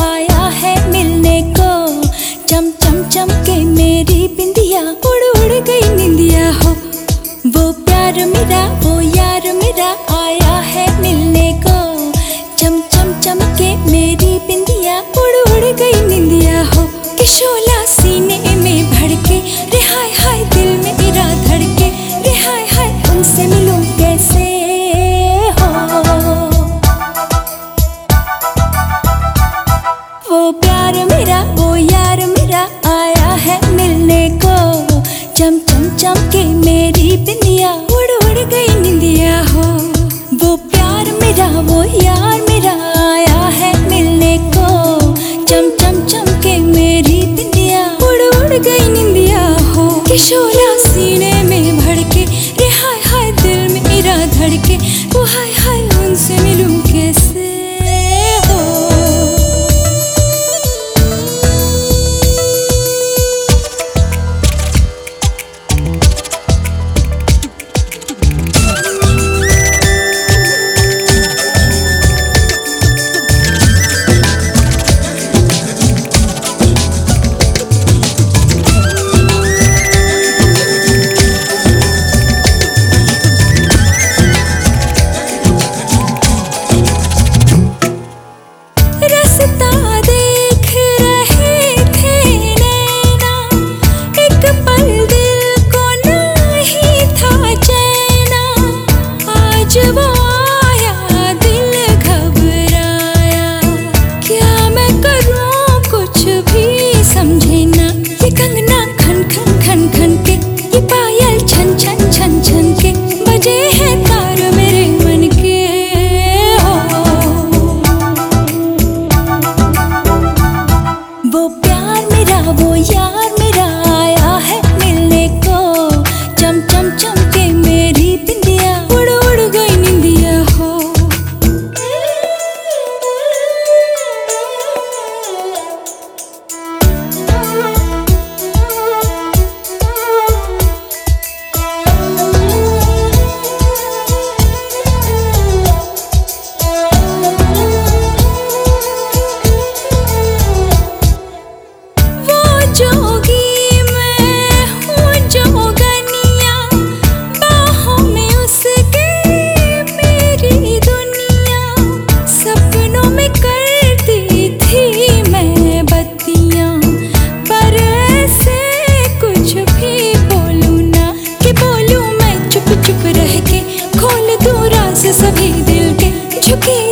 आया है मिलने को। चम चम चम के मेरी बिंदिया, उड़ उड़ गई निंदिया हो। वो प्यार मेरा, वो यार मेरा आया है मिलने को। चम चम चम के मेरी बिंदिया, उड़ उड़ गई निंदिया हो। किशोला सीने में भड़के, रे हाय हाय दिल में मेरा धड़के, रे हाय हाय उनसे मिलूं मेरा वो यार मेरा आया है मिलने को। चम चम चम के मेरी दिंदिया उड़ उड़ गई निंदिया हो। किशोर vô giá सभी दिल के झुके